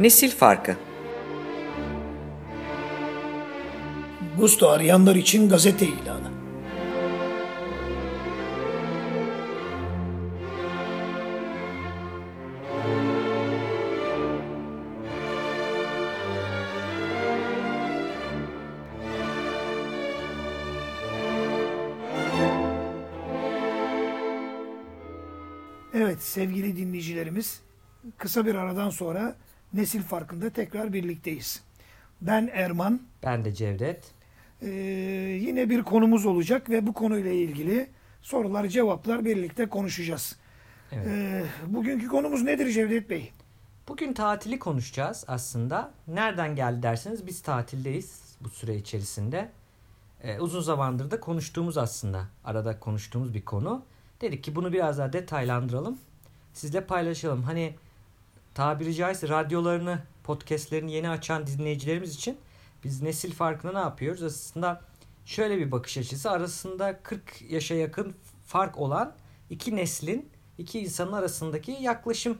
Nesil farkı. Gusto arayanlar için gazete ilanı. Evet sevgili dinleyicilerimiz kısa bir aradan sonra nesil farkında tekrar birlikteyiz. Ben Erman. Ben de Cevdet. Ee, yine bir konumuz olacak ve bu konuyla ilgili sorular cevaplar birlikte konuşacağız. Evet. Ee, bugünkü konumuz nedir Cevdet Bey? Bugün tatili konuşacağız aslında. Nereden geldi derseniz biz tatildeyiz bu süre içerisinde. Ee, uzun zamandır da konuştuğumuz aslında arada konuştuğumuz bir konu. Dedik ki bunu biraz daha detaylandıralım. Sizle paylaşalım. Hani tabiri caizse radyolarını, podcastlerini yeni açan dinleyicilerimiz için biz nesil farkında ne yapıyoruz? Aslında şöyle bir bakış açısı arasında 40 yaşa yakın fark olan iki neslin, iki insanın arasındaki yaklaşım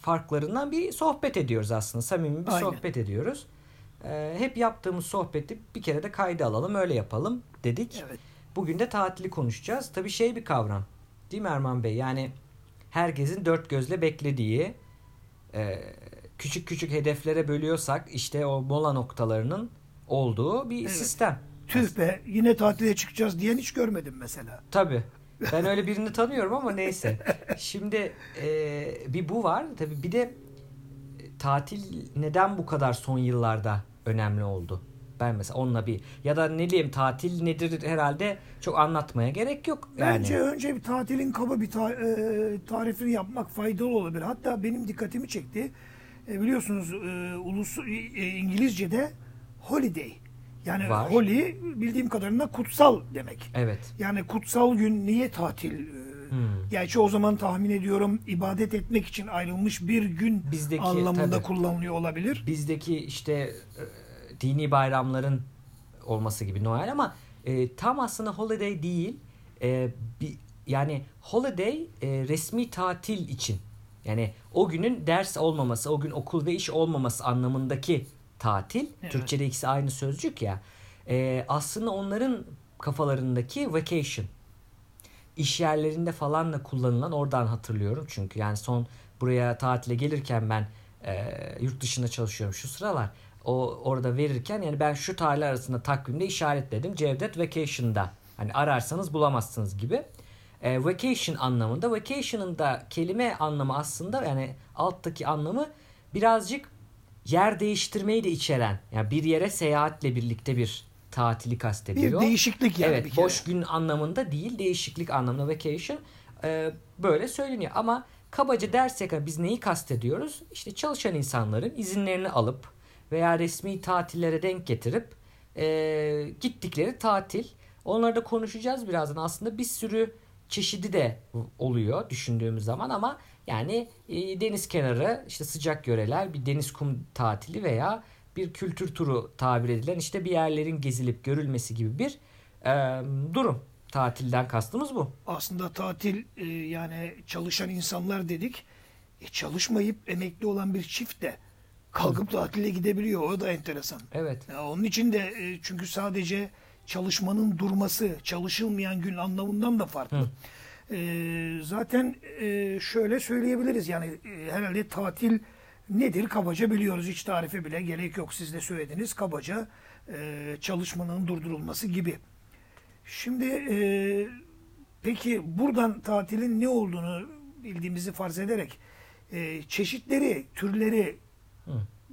farklarından bir sohbet ediyoruz aslında. Samimi bir Aynen. sohbet ediyoruz. Ee, hep yaptığımız sohbeti bir kere de kayda alalım, öyle yapalım dedik. Evet. Bugün de tatili konuşacağız. Tabii şey bir kavram. Değil mi Erman Bey? Yani herkesin dört gözle beklediği e, küçük küçük hedeflere bölüyorsak işte o mola noktalarının olduğu bir Evet. sistem. Tüh be yine tatile çıkacağız diyen hiç görmedim mesela. Tabii. Ben öyle birini tanıyorum ama neyse. Şimdi e, bir bu var. Tabii bir de e, tatil neden bu kadar son yıllarda önemli oldu? Ben mesela onunla bir ya da ne diyeyim tatil nedir herhalde çok anlatmaya gerek yok. Yani. Bence önce bir tatilin kaba bir ta- e, tarifini yapmak faydalı olabilir. Hatta benim dikkatimi çekti. E, biliyorsunuz e, ulus e, İngilizce'de holiday. Yani Var. holy bildiğim kadarıyla kutsal demek. Evet. Yani kutsal gün niye tatil? E, Hmm. Gerçi o zaman tahmin ediyorum ibadet etmek için ayrılmış bir gün Bizdeki, anlamında tabii. kullanılıyor olabilir. bizdeki işte e, dini bayramların olması gibi Noel ama e, tam aslında holiday değil. E, bir, yani holiday e, resmi tatil için. Yani o günün ders olmaması, o gün okul ve iş olmaması anlamındaki tatil. Evet. Türkçe'de ikisi aynı sözcük ya. E, aslında onların kafalarındaki vacation. İş yerlerinde falan da kullanılan oradan hatırlıyorum çünkü yani son buraya tatile gelirken ben e, yurt dışında çalışıyorum şu sıralar o orada verirken yani ben şu tarihler arasında takvimde işaretledim Cevdet Vacation'da hani ararsanız bulamazsınız gibi e, vacation anlamında vacation'ın da kelime anlamı aslında yani alttaki anlamı birazcık yer değiştirmeyi de içeren yani bir yere seyahatle birlikte bir tatili kastediyor. Bir değişiklik yani Evet bir kere. boş gün anlamında değil değişiklik anlamında vacation e, böyle söyleniyor ama kabaca dersek biz neyi kastediyoruz? İşte çalışan insanların izinlerini alıp veya resmi tatillere denk getirip e, gittikleri tatil. Onları da konuşacağız birazdan. Aslında bir sürü çeşidi de oluyor düşündüğümüz zaman ama yani e, deniz kenarı işte sıcak yöreler bir deniz kum tatili veya bir kültür turu tabir edilen işte bir yerlerin gezilip görülmesi gibi bir e, durum. Tatilden kastımız bu. Aslında tatil e, yani çalışan insanlar dedik. E, çalışmayıp emekli olan bir çift de kalkıp tatile gidebiliyor. O da enteresan. Evet. Ya onun için de e, çünkü sadece çalışmanın durması, çalışılmayan gün anlamından da farklı. E, zaten e, şöyle söyleyebiliriz yani e, herhalde tatil nedir kabaca biliyoruz. Hiç tarife bile gerek yok. Siz de söylediniz kabaca e, çalışmanın durdurulması gibi. Şimdi e, peki buradan tatilin ne olduğunu bildiğimizi farz ederek e, çeşitleri, türleri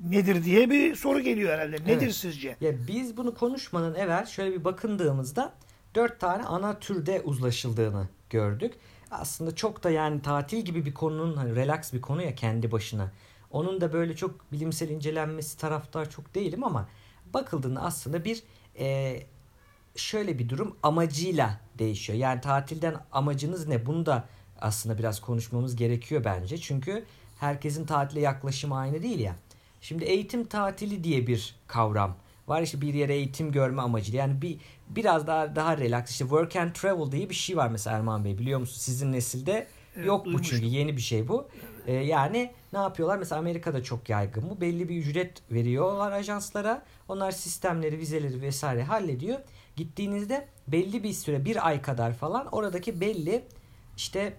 nedir diye bir soru geliyor herhalde. Nedir Evet. sizce? Ya biz bunu konuşmanın evvel şöyle bir bakındığımızda dört tane ana türde uzlaşıldığını gördük. Aslında çok da yani tatil gibi bir konunun hani relax bir konu ya kendi başına. Onun da böyle çok bilimsel incelenmesi taraftar çok değilim ama bakıldığında aslında bir e, şöyle bir durum amacıyla değişiyor. Yani tatilden amacınız ne? Bunu da aslında biraz konuşmamız gerekiyor bence. Çünkü herkesin tatile yaklaşımı aynı değil ya. Şimdi eğitim tatili diye bir kavram var işte bir yere eğitim görme amacıyla. Yani bir biraz daha daha relax işte work and travel diye bir şey var mesela Erman Bey biliyor musunuz? Sizin nesilde Evet, yok bu çünkü yeni bir şey bu. E, yani ne yapıyorlar? Mesela Amerika'da çok yaygın bu. Belli bir ücret veriyorlar ajanslara. Onlar sistemleri, vizeleri vesaire hallediyor. Gittiğinizde belli bir süre, bir ay kadar falan oradaki belli işte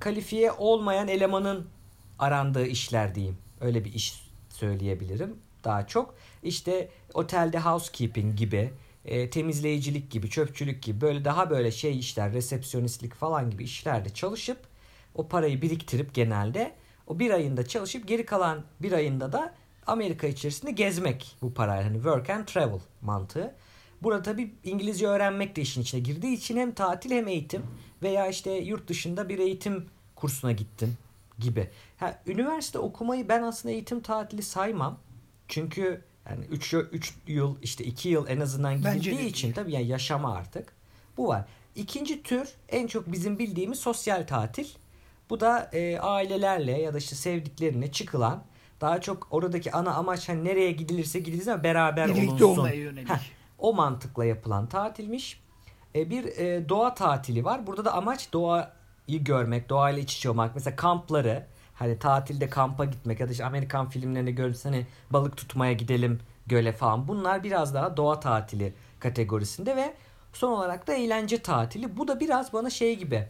kalifiye olmayan elemanın arandığı işler diyeyim. Öyle bir iş söyleyebilirim daha çok. İşte otelde housekeeping gibi, e, temizleyicilik gibi, çöpçülük gibi böyle daha böyle şey işler, resepsiyonistlik falan gibi işlerde çalışıp o parayı biriktirip genelde o bir ayında çalışıp geri kalan bir ayında da Amerika içerisinde gezmek bu parayla. Hani work and travel mantığı. Burada tabii İngilizce öğrenmek de işin içine girdiği için hem tatil hem eğitim veya işte yurt dışında bir eğitim kursuna gittin gibi. Ha, üniversite okumayı ben aslında eğitim tatili saymam. Çünkü yani 3 3 yıl işte 2 yıl en azından gidildiği için tabii yani yaşama artık. Bu var. İkinci tür en çok bizim bildiğimiz sosyal tatil. Bu da e, ailelerle ya da işte sevdiklerine çıkılan daha çok oradaki ana amaç hani nereye gidilirse gidilirse ama beraber Birlikte olunsun. olmaya yönelik. Heh, o mantıkla yapılan tatilmiş. E, bir e, doğa tatili var. Burada da amaç doğayı görmek, doğayla iç içe olmak. Mesela kampları, hani tatilde kampa gitmek ya da işte Amerikan filmlerinde görürsen hani balık tutmaya gidelim göle falan. Bunlar biraz daha doğa tatili kategorisinde ve son olarak da eğlence tatili. Bu da biraz bana şey gibi.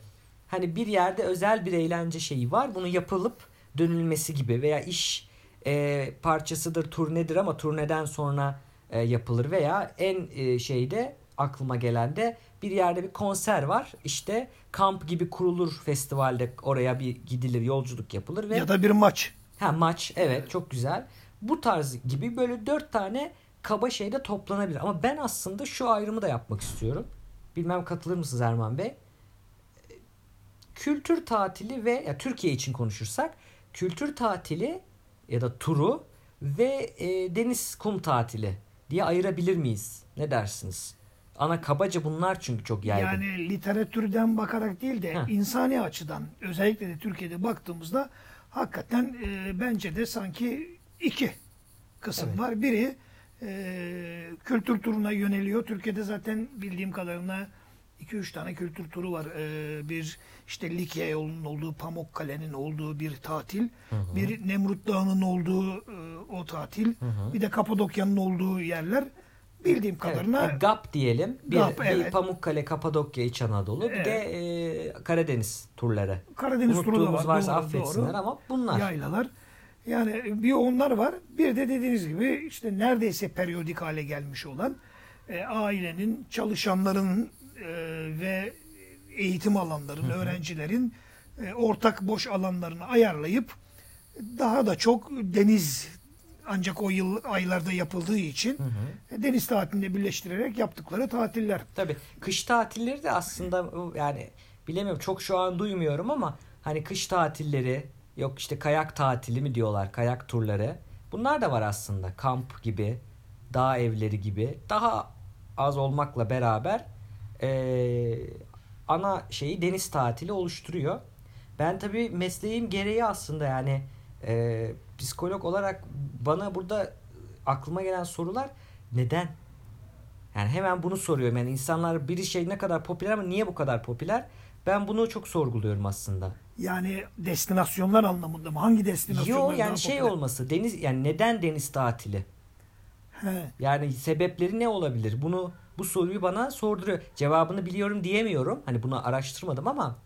Hani bir yerde özel bir eğlence şeyi var. Bunu yapılıp dönülmesi gibi veya iş e, parçasıdır, turnedir ama turneden sonra e, yapılır veya en e, şeyde aklıma gelen de bir yerde bir konser var. İşte kamp gibi kurulur festivalde oraya bir gidilir, yolculuk yapılır ve Ya da bir maç. Ha maç evet çok güzel. Bu tarz gibi böyle dört tane kaba şeyde toplanabilir. Ama ben aslında şu ayrımı da yapmak istiyorum. Bilmem katılır mısınız Erman Bey? Kültür tatili ve ya Türkiye için konuşursak kültür tatili ya da turu ve e, deniz kum tatili diye ayırabilir miyiz? Ne dersiniz? Ana kabaca bunlar çünkü çok yaygın. Yani literatürden bakarak değil de Heh. insani açıdan özellikle de Türkiye'de baktığımızda hakikaten e, bence de sanki iki kısım Evet. var. Biri e, kültür turuna yöneliyor. Türkiye'de zaten bildiğim kadarıyla 2-3 tane kültür turu var. E, bir işte Likya yolunun olduğu, Pamukkale'nin olduğu bir tatil. Bir Nemrut Dağı'nın olduğu e, o tatil. Bir de Kapadokya'nın olduğu yerler. Bildiğim Evet, kadarıyla o GAP diyelim. Bir, GAP, bir evet. Pamukkale, Kapadokya, İç Anadolu. Bir de e, Karadeniz turları. Karadeniz turu da Unuttuğumuz var. varsa doğru, affetsinler doğru. ama bunlar. Yaylalar. Yani bir onlar var. Bir de dediğiniz gibi işte neredeyse periyodik hale gelmiş olan e, ailenin, çalışanların e, ve eğitim alanların, öğrencilerin e, ortak boş alanlarını ayarlayıp daha da çok deniz ancak o yıl aylarda yapıldığı için e, deniz tatilinde birleştirerek yaptıkları tatiller. Tabii kış tatilleri de aslında yani bilemiyorum çok şu an duymuyorum ama hani kış tatilleri yok işte kayak tatili mi diyorlar kayak turları. Bunlar da var aslında kamp gibi dağ evleri gibi daha az olmakla beraber eee, ana şeyi deniz tatili oluşturuyor. Ben tabii mesleğim gereği aslında yani eee, psikolog olarak bana burada aklıma gelen sorular neden? Yani hemen bunu soruyorum. Yani insanlar bir şey ne kadar popüler ama niye bu kadar popüler? Ben bunu çok sorguluyorum aslında. Yani destinasyonlar anlamında mı? Hangi destinasyonlar Yo daha yani şey popüler? olması deniz yani neden deniz tatili? He. Yani sebepleri ne olabilir? Bunu bu soruyu bana sorduruyor. Cevabını biliyorum diyemiyorum. Hani bunu araştırmadım ama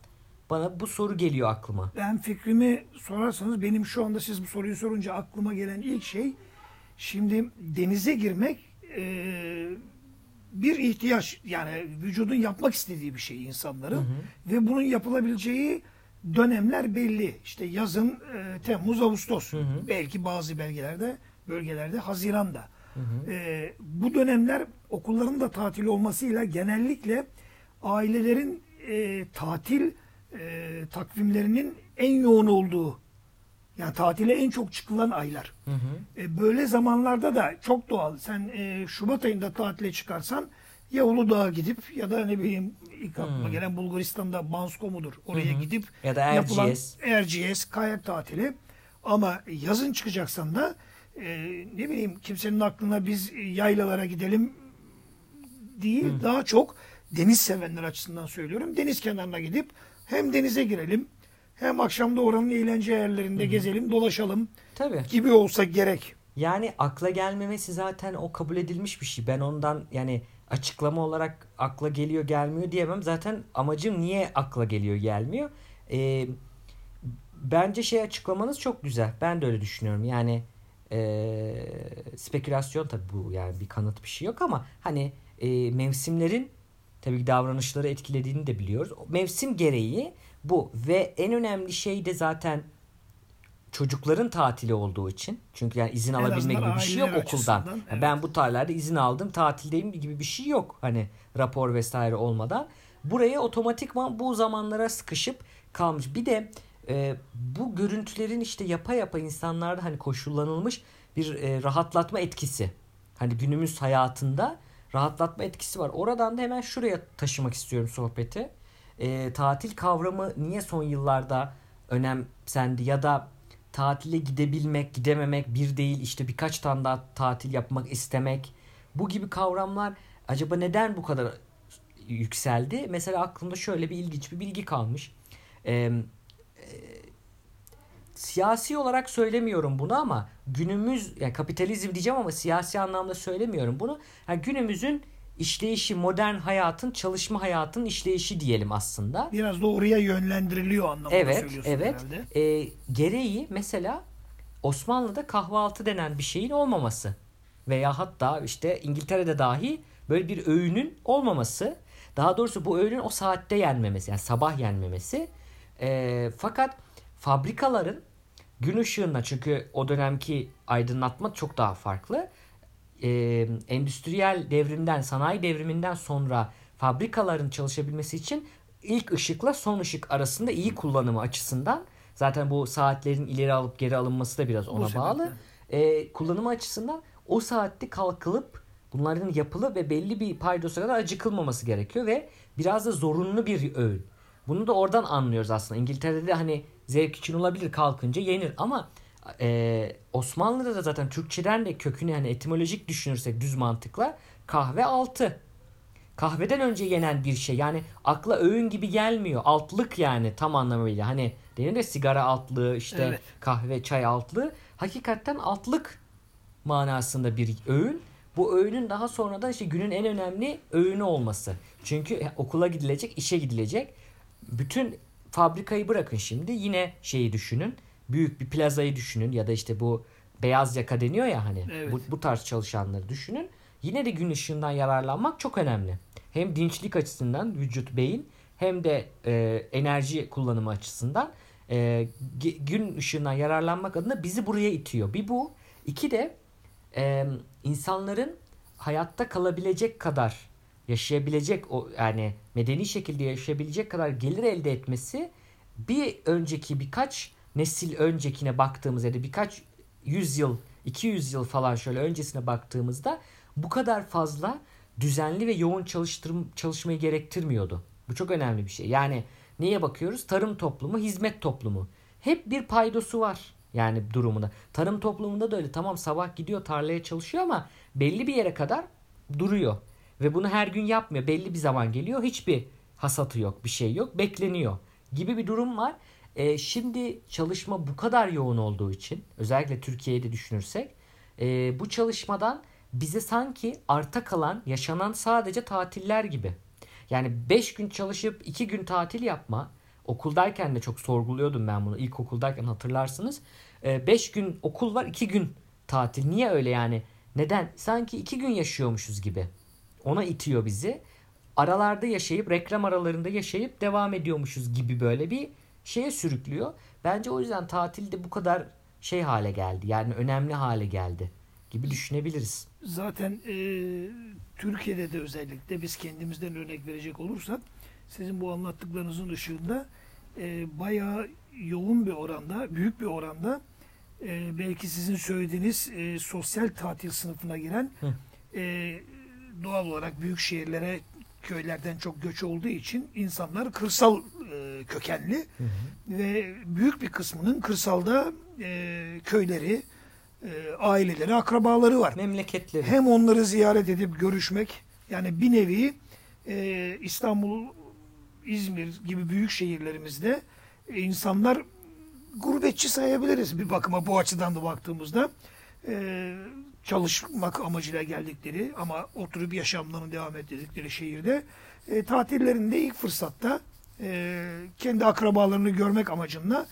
bana bu soru geliyor aklıma. Ben fikrimi sorarsanız benim şu anda siz bu soruyu sorunca aklıma gelen ilk şey şimdi denize girmek e, bir ihtiyaç yani vücudun yapmak istediği bir şey insanların ve bunun yapılabileceği dönemler belli. İşte yazın e, Temmuz, Ağustos. Belki bazı belgelerde bölgelerde Haziran'da. E, bu dönemler okulların da tatil olmasıyla genellikle ailelerin e, tatil e, takvimlerinin en yoğun olduğu yani tatile en çok çıkılan aylar. E, böyle zamanlarda da çok doğal. Sen e, Şubat ayında tatile çıkarsan ya Uludağ'a gidip ya da ne bileyim ilk aklıma gelen Bulgaristan'da Bansko mudur? Oraya gidip Ya da yapılan Erciyes. Erciyes kayak tatili. Ama yazın çıkacaksan da e, ne bileyim kimsenin aklına biz yaylalara gidelim değil. Daha çok deniz sevenler açısından söylüyorum. Deniz kenarına gidip hem denize girelim Hem akşamda oranın eğlence yerlerinde gezelim, dolaşalım Tabii. gibi olsa gerek. Yani akla gelmemesi zaten o kabul edilmiş bir şey. Ben ondan yani açıklama olarak akla geliyor gelmiyor diyemem. Zaten amacım niye akla geliyor gelmiyor. Ee, bence şey açıklamanız çok güzel. Ben de öyle düşünüyorum. Yani ee, spekülasyon tabii bu yani bir kanıt bir şey yok ama hani ee, mevsimlerin tabii ki davranışları etkilediğini de biliyoruz. Mevsim gereği bu ve en önemli şey de zaten çocukların tatili olduğu için. Çünkü yani izin En alabilme gibi bir şey yok okuldan. Yani evet. Ben bu tarihlerde izin aldım, tatildeyim gibi bir şey yok. Hani rapor vesaire olmadan. Buraya otomatikman bu zamanlara sıkışıp kalmış. Bir de e, bu görüntülerin işte yapa yapa insanlarda hani koşullanılmış bir e, rahatlatma etkisi. Hani günümüz hayatında rahatlatma etkisi var. Oradan da hemen şuraya taşımak istiyorum sohbeti. E, tatil kavramı niye son yıllarda önemsendi ya da tatile gidebilmek, gidememek bir değil işte birkaç tane daha tatil yapmak istemek. Bu gibi kavramlar acaba neden bu kadar yükseldi? Mesela aklımda şöyle bir ilginç bir bilgi kalmış. Ee, e, siyasi olarak söylemiyorum bunu ama günümüz yani kapitalizm diyeceğim ama siyasi anlamda söylemiyorum bunu. Yani günümüzün işleyişi, modern hayatın, çalışma hayatın işleyişi diyelim aslında. Biraz da oraya yönlendiriliyor anlamında Evet, söylüyorsun evet. herhalde. E, gereği mesela Osmanlı'da kahvaltı denen bir şeyin olmaması veya hatta işte İngiltere'de dahi böyle bir öğünün olmaması. Daha doğrusu bu öğünün o saatte yenmemesi yani sabah yenmemesi. E, fakat fabrikaların gün ışığında çünkü o dönemki aydınlatma çok daha farklı. E, endüstriyel devrimden, sanayi devriminden sonra fabrikaların çalışabilmesi için ilk ışıkla son ışık arasında iyi kullanımı açısından zaten bu saatlerin ileri alıp geri alınması da biraz ona bağlı. E, kullanımı açısından o saatte kalkılıp bunların yapılı ve belli bir paydosa kadar acıkılmaması gerekiyor ve biraz da zorunlu bir öğün. Bunu da oradan anlıyoruz aslında. İngiltere'de hani zevk için olabilir kalkınca yenir ama e, Osmanlı'da da zaten Türkçeden de kökünü hani etimolojik düşünürsek düz mantıkla kahve altı. Kahveden önce yenen bir şey. Yani akla öğün gibi gelmiyor. Altlık yani tam anlamıyla. Hani denir de sigara altlığı işte Evet. kahve çay altlığı. Hakikaten altlık manasında bir öğün. Bu öğünün daha sonra da işte günün en önemli öğünü olması. Çünkü okula gidilecek, işe gidilecek. Bütün fabrikayı bırakın şimdi. Yine şeyi düşünün. Büyük bir plazayı düşünün ya da işte bu beyaz yaka deniyor ya hani. Evet. Bu, bu tarz çalışanları düşünün. Yine de gün ışığından yararlanmak çok önemli. Hem dinçlik açısından vücut, beyin hem de e, enerji kullanımı açısından e, gün ışığından yararlanmak adına bizi buraya itiyor. Bir bu. iki de e, insanların hayatta kalabilecek kadar yaşayabilecek o yani medeni şekilde yaşayabilecek kadar gelir elde etmesi bir önceki birkaç nesil öncekine baktığımız ya da birkaç yüz yıl 200 yıl falan şöyle öncesine baktığımızda bu kadar fazla düzenli ve yoğun çalıştırım, çalışmayı gerektirmiyordu. Bu çok önemli bir şey. Yani neye bakıyoruz? Tarım toplumu, hizmet toplumu. Hep bir paydosu var yani durumunda. Tarım toplumunda da öyle. Tamam sabah gidiyor tarlaya çalışıyor ama belli bir yere kadar duruyor. Ve bunu her gün yapmıyor. Belli bir zaman geliyor. Hiçbir hasatı yok, bir şey yok. Bekleniyor gibi bir durum var. Ee, şimdi çalışma bu kadar yoğun olduğu için özellikle Türkiye'de düşünürsek e, bu çalışmadan bize sanki arta kalan yaşanan sadece tatiller gibi. Yani 5 gün çalışıp 2 gün tatil yapma okuldayken de çok sorguluyordum ben bunu ilkokuldayken hatırlarsınız. 5 gün okul var 2 gün tatil niye öyle yani neden sanki 2 gün yaşıyormuşuz gibi ona itiyor bizi aralarda yaşayıp reklam aralarında yaşayıp devam ediyormuşuz gibi böyle bir şeye sürüklüyor. Bence o yüzden tatil de bu kadar şey hale geldi. Yani önemli hale geldi gibi düşünebiliriz. Zaten e, Türkiye'de de özellikle biz kendimizden örnek verecek olursak sizin bu anlattıklarınızın ışığında e, bayağı yoğun bir oranda, büyük bir oranda e, belki sizin söylediğiniz e, sosyal tatil sınıfına giren Hı. e, doğal olarak büyük şehirlere köylerden çok göç olduğu için insanlar kırsal e, kökenli ve büyük bir kısmının kırsalda e, köyleri, e, aileleri, akrabaları var. Memleketleri. Hem onları ziyaret edip görüşmek yani bir nevi e, İstanbul, İzmir gibi büyük şehirlerimizde insanlar gurbetçi sayabiliriz bir bakıma bu açıdan da baktığımızda. Ee, çalışmak amacıyla geldikleri ama oturup yaşamlarını devam ettirdikleri şehirde e, tatillerinde ilk fırsatta e, kendi akrabalarını görmek amacıyla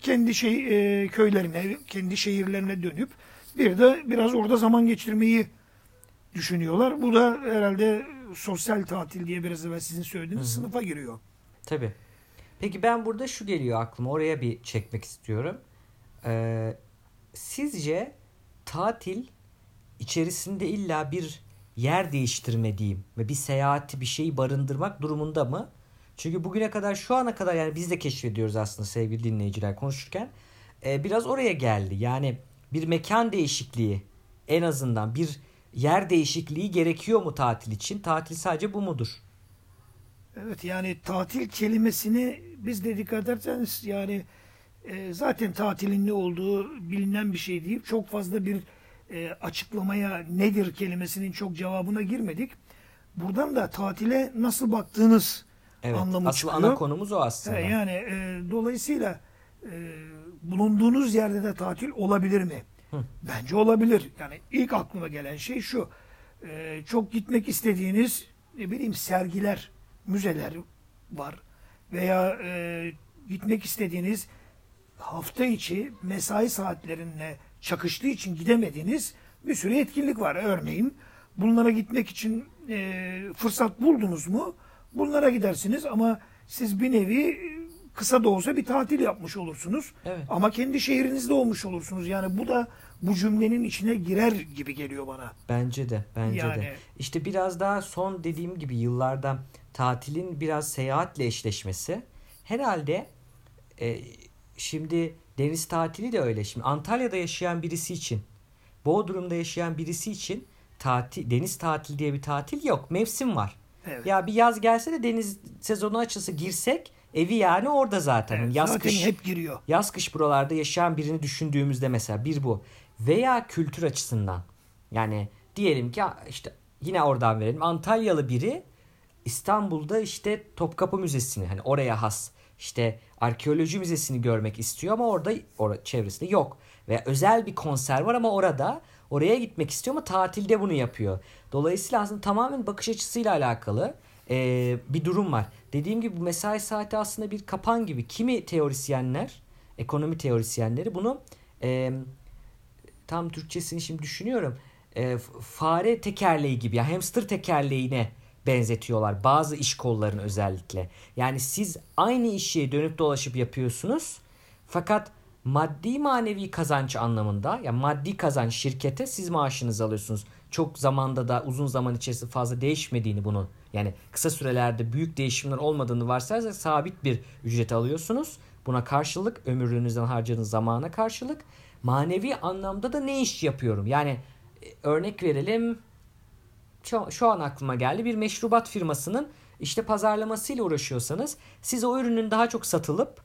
kendi şey e, köylerine, kendi şehirlerine dönüp bir de biraz orada zaman geçirmeyi düşünüyorlar. Bu da herhalde sosyal tatil diye biraz evvel sizin söylediğiniz sınıfa giriyor. Tabii. Peki ben burada şu geliyor aklıma. Oraya bir çekmek istiyorum. Ee, sizce tatil içerisinde illa bir yer değiştirme diyeyim ve bir seyahati bir şeyi barındırmak durumunda mı? Çünkü bugüne kadar şu ana kadar yani biz de keşfediyoruz aslında sevgili dinleyiciler konuşurken. Ee, biraz oraya geldi. Yani bir mekan değişikliği en azından bir yer değişikliği gerekiyor mu tatil için? Tatil sadece bu mudur? Evet yani tatil kelimesini biz de dikkat ederseniz yani e, zaten tatilin ne olduğu bilinen bir şey değil. Çok fazla bir e, açıklamaya nedir kelimesinin çok cevabına girmedik. Buradan da tatile nasıl baktığınız Evet. anlamı Asıl çıkıyor. ana konumuz o aslında. He, yani e, dolayısıyla e, bulunduğunuz yerde de tatil olabilir mi? Hı. Bence olabilir. Yani ilk aklıma gelen şey şu. E, çok gitmek istediğiniz ne bileyim sergiler, müzeler var veya e, gitmek istediğiniz hafta içi mesai saatlerine çakıştığı için gidemediğiniz bir sürü etkinlik var. Örneğin bunlara gitmek için e, fırsat buldunuz mu? Bunlara gidersiniz ama siz bir nevi e, kısa da olsa bir tatil yapmış olursunuz. Evet. Ama kendi şehrinizde olmuş olursunuz. Yani bu da bu cümlenin içine girer gibi geliyor bana. Bence de, bence Yani- de. İşte biraz daha son dediğim gibi yıllarda tatilin biraz seyahatle eşleşmesi. Herhalde e, şimdi deniz tatili de öyle. Şimdi Antalya'da yaşayan birisi için, Bodrum'da yaşayan birisi için tatil, deniz tatili diye bir tatil yok. Mevsim var. Evet. Ya bir yaz gelse de deniz sezonu açılsa girsek evi yani orada zaten. Evet, yaz zaten kış hep giriyor. yaz kış buralarda yaşayan birini düşündüğümüzde mesela bir bu. Veya kültür açısından. Yani diyelim ki işte yine oradan verelim. Antalyalı biri İstanbul'da işte Topkapı Müzesi'ni hani oraya has işte arkeoloji müzesini görmek istiyor ama orada orada çevresinde yok. Veya özel bir konser var ama orada oraya gitmek istiyor ama tatilde bunu yapıyor. Dolayısıyla aslında tamamen bakış açısıyla alakalı e, bir durum var. Dediğim gibi bu mesai saati aslında bir kapan gibi. Kimi teorisyenler, ekonomi teorisyenleri bunu e, tam Türkçesini şimdi düşünüyorum. E, fare tekerleği gibi ya hamster tekerleğine benzetiyorlar bazı iş kollarını özellikle. Yani siz aynı işi dönüp dolaşıp yapıyorsunuz fakat maddi manevi kazanç anlamında yani maddi kazanç şirkete siz maaşınızı alıyorsunuz. Çok zamanda da uzun zaman içerisinde fazla değişmediğini bunu yani kısa sürelerde büyük değişimler olmadığını varsayarsak sabit bir ücret alıyorsunuz. Buna karşılık ömrünüzden harcadığınız zamana karşılık manevi anlamda da ne iş yapıyorum? Yani e, örnek verelim şu, an aklıma geldi bir meşrubat firmasının işte pazarlamasıyla uğraşıyorsanız siz o ürünün daha çok satılıp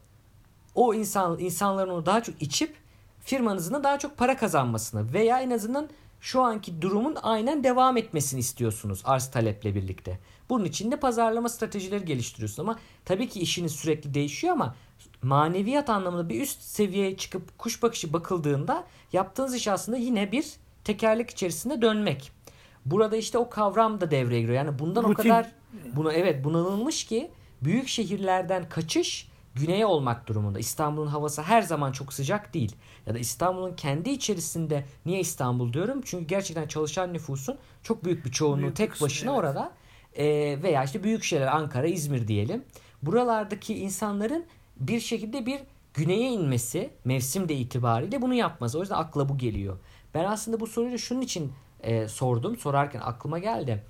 o insan insanların onu daha çok içip firmanızın da daha çok para kazanmasını veya en azından şu anki durumun aynen devam etmesini istiyorsunuz arz taleple birlikte. Bunun için de pazarlama stratejileri geliştiriyorsunuz ama tabii ki işiniz sürekli değişiyor ama maneviyat anlamında bir üst seviyeye çıkıp kuş bakışı bakıldığında yaptığınız iş aslında yine bir tekerlek içerisinde dönmek. Burada işte o kavram da devreye giriyor. Yani bundan o Rutin. kadar buna evet bunalılmış ki büyük şehirlerden kaçış güneye olmak durumunda. İstanbul'un havası her zaman çok sıcak değil. Ya da İstanbul'un kendi içerisinde niye İstanbul diyorum? Çünkü gerçekten çalışan nüfusun çok büyük bir çoğunluğu Büyük tek başına evet. orada. Ee, veya işte büyük şehirler Ankara, İzmir diyelim. Buralardaki insanların bir şekilde bir güneye inmesi mevsim de itibariyle bunu yapması. O yüzden akla bu geliyor. Ben aslında bu soruyu şunun için e, sordum. Sorarken aklıma geldi.